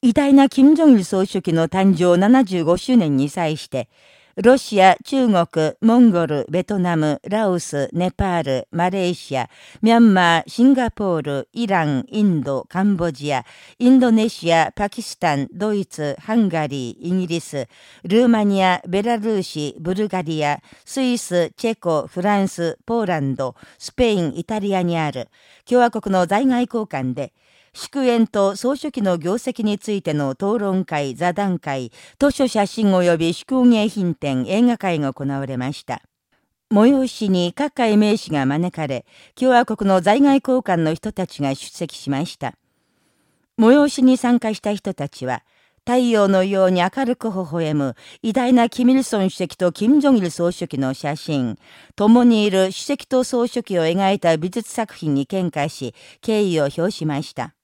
偉大な金正日総書記の誕生75周年に際して、ロシア、中国、モンゴル、ベトナム、ラオス、ネパール、マレーシア、ミャンマー、シンガポール、イラン、インド、カンボジア、インドネシア、パキスタン、ドイツ、ハンガリー、イギリス、ルーマニア、ベラルーシ、ブルガリア、スイス、チェコ、フランス、ポーランド、スペイン、イタリアにある共和国の在外交換で、祝宴と総書記の業績についての討論会、座談会、図書写真及び祝芸品展、映画会が行われました。催しに各界名士が招かれ、共和国の在外交換の人たちが出席しました。催しに参加した人たちは、太陽のように明るく微笑む偉大なキミルソン主席と金正日総書記の写真、共にいる主席と総書記を描いた美術作品に見解し、敬意を表しました。